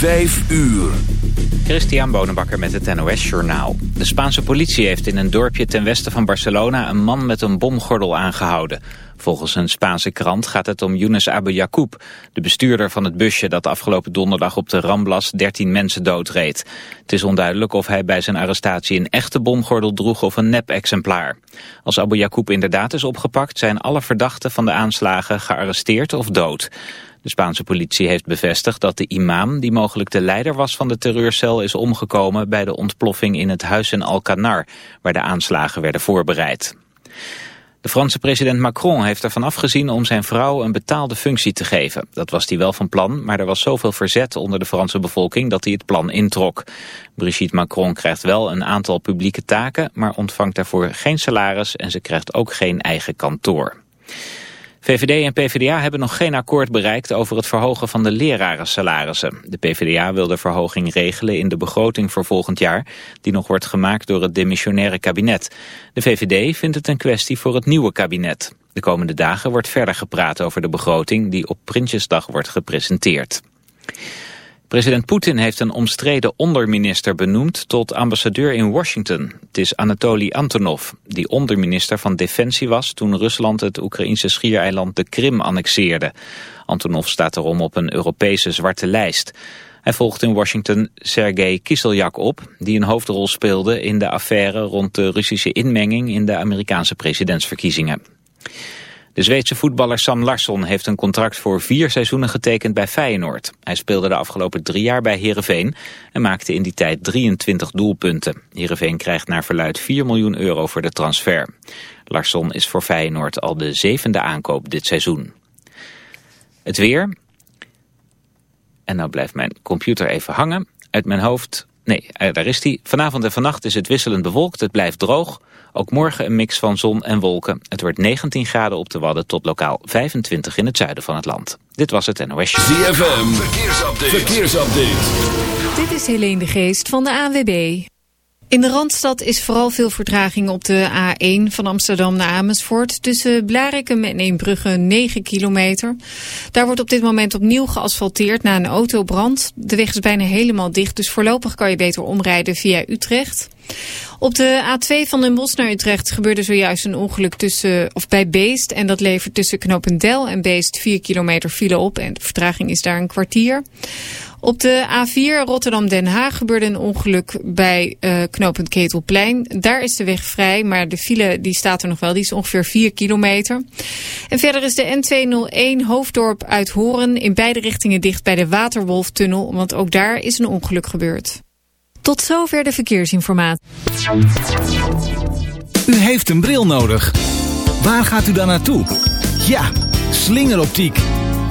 Vijf uur. Christian Bonenbakker met het NOS Journaal. De Spaanse politie heeft in een dorpje ten westen van Barcelona een man met een bomgordel aangehouden. Volgens een Spaanse krant gaat het om Younes Abu Yacoub, de bestuurder van het busje dat afgelopen donderdag op de Ramblas 13 mensen doodreed. Het is onduidelijk of hij bij zijn arrestatie een echte bomgordel droeg of een nep-exemplaar. Als Abu Yacoub inderdaad is opgepakt zijn alle verdachten van de aanslagen gearresteerd of dood. De Spaanse politie heeft bevestigd dat de imam, die mogelijk de leider was van de terreurcel, is omgekomen bij de ontploffing in het huis in Alcanar, waar de aanslagen werden voorbereid. De Franse president Macron heeft ervan afgezien om zijn vrouw een betaalde functie te geven. Dat was hij wel van plan, maar er was zoveel verzet onder de Franse bevolking dat hij het plan introk. Brigitte Macron krijgt wel een aantal publieke taken, maar ontvangt daarvoor geen salaris en ze krijgt ook geen eigen kantoor. VVD en PvdA hebben nog geen akkoord bereikt over het verhogen van de lerarensalarissen. De PvdA wil de verhoging regelen in de begroting voor volgend jaar, die nog wordt gemaakt door het demissionaire kabinet. De VVD vindt het een kwestie voor het nieuwe kabinet. De komende dagen wordt verder gepraat over de begroting die op Prinsjesdag wordt gepresenteerd. President Poetin heeft een omstreden onderminister benoemd tot ambassadeur in Washington. Het is Anatoly Antonov, die onderminister van Defensie was toen Rusland het Oekraïnse schiereiland de Krim annexeerde. Antonov staat erom op een Europese zwarte lijst. Hij volgt in Washington Sergei Kiseljak op, die een hoofdrol speelde in de affaire rond de Russische inmenging in de Amerikaanse presidentsverkiezingen. De Zweedse voetballer Sam Larsson heeft een contract voor vier seizoenen getekend bij Feyenoord. Hij speelde de afgelopen drie jaar bij Heerenveen en maakte in die tijd 23 doelpunten. Heerenveen krijgt naar verluid 4 miljoen euro voor de transfer. Larsson is voor Feyenoord al de zevende aankoop dit seizoen. Het weer. En nou blijft mijn computer even hangen. Uit mijn hoofd... Nee, eh, daar is hij. Vanavond en vannacht is het wisselend bewolkt. Het blijft droog. Ook morgen een mix van zon en wolken. Het wordt 19 graden op de Wadden tot lokaal 25 in het zuiden van het land. Dit was het NOS. ZFM, verkeersupdate. verkeersupdate. Dit is Helene de Geest van de AWB. In de Randstad is vooral veel vertraging op de A1 van Amsterdam naar Amersfoort. Tussen Blarikum en Eembrugge 9 kilometer. Daar wordt op dit moment opnieuw geasfalteerd na een autobrand. De weg is bijna helemaal dicht, dus voorlopig kan je beter omrijden via Utrecht. Op de A2 van Den Bosch naar Utrecht gebeurde zojuist een ongeluk tussen, of bij Beest. En dat levert tussen Knopendel en Beest 4 kilometer file op. En de vertraging is daar een kwartier. Op de A4 Rotterdam-Den Haag gebeurde een ongeluk bij uh, knooppunt Ketelplein. Daar is de weg vrij, maar de file die staat er nog wel. Die is ongeveer 4 kilometer. En verder is de N201 Hoofddorp uit Horen in beide richtingen dicht bij de Waterwolftunnel. Want ook daar is een ongeluk gebeurd. Tot zover de verkeersinformatie. U heeft een bril nodig. Waar gaat u dan naartoe? Ja, slingeroptiek.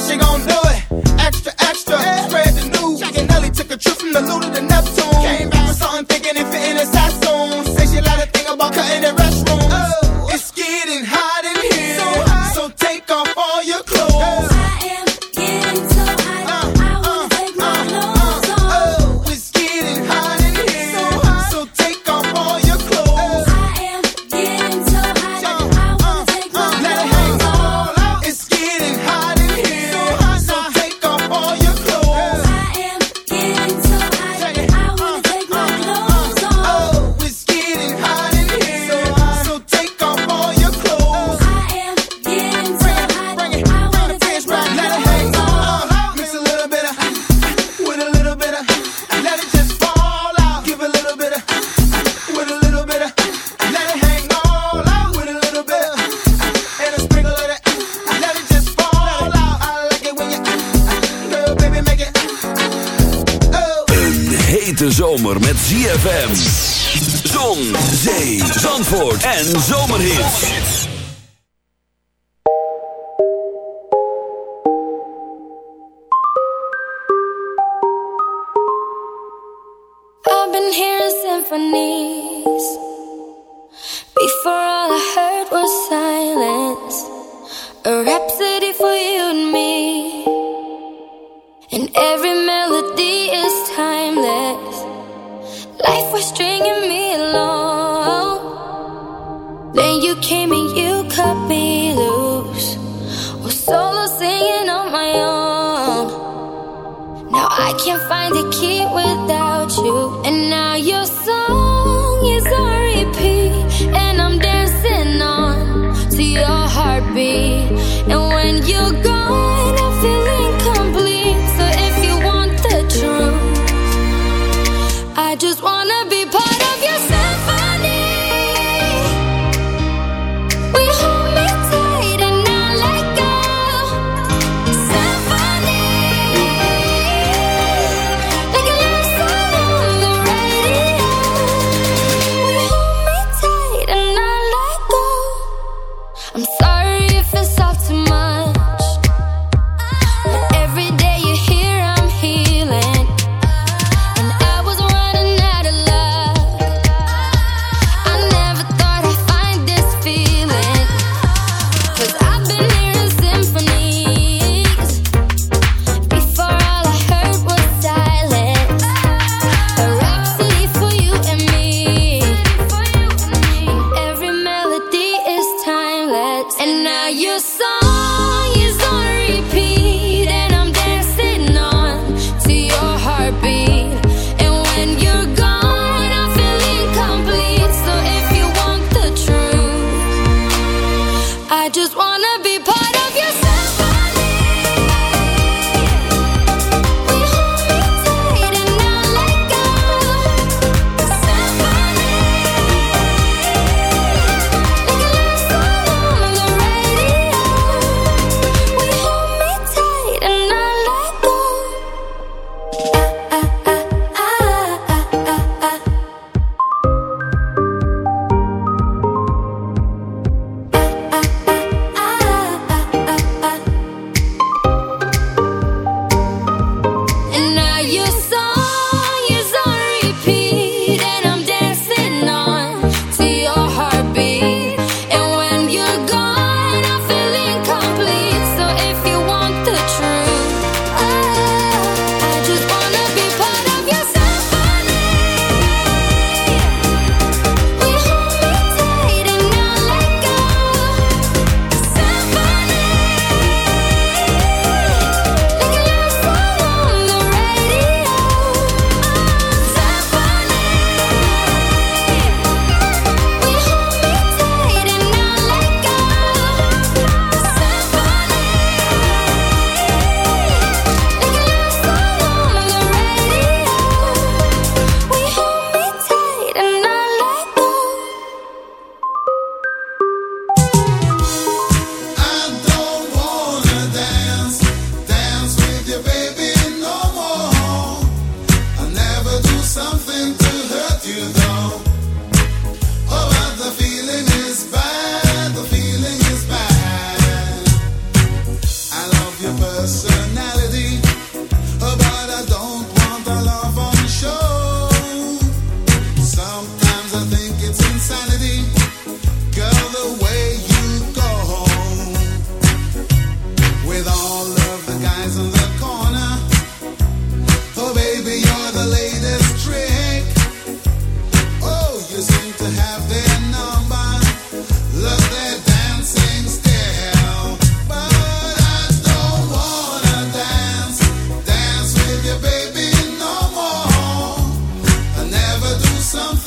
en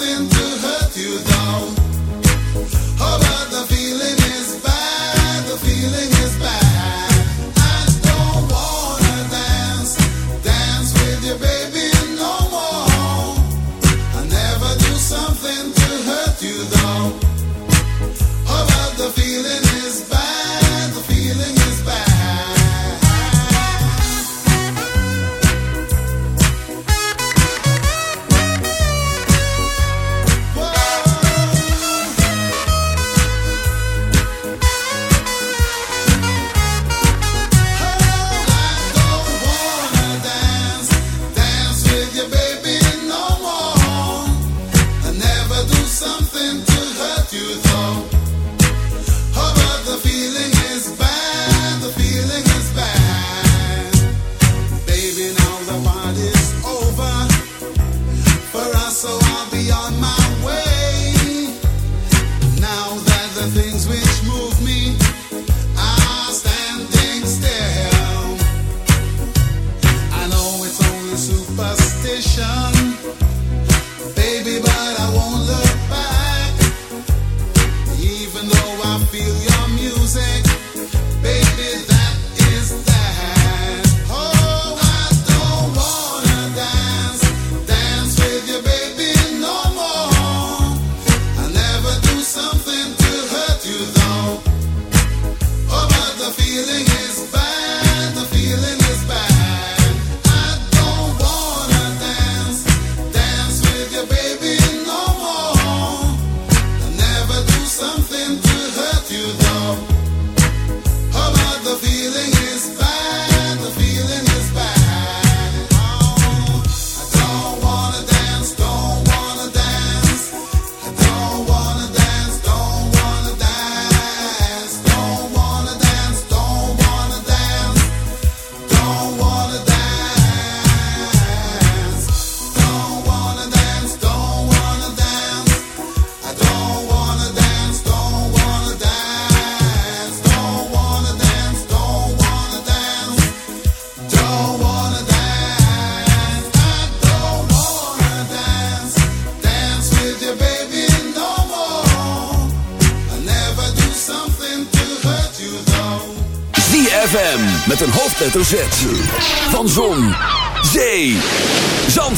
nothing to hurt you down.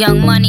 Young money,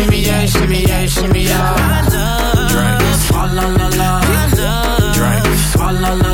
Shimmy, shimmy, yeah, shimmy, yeah, shimmy, yeah. Drink. Swalla la la. Drink. Swalla la la.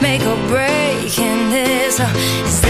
make or break in this.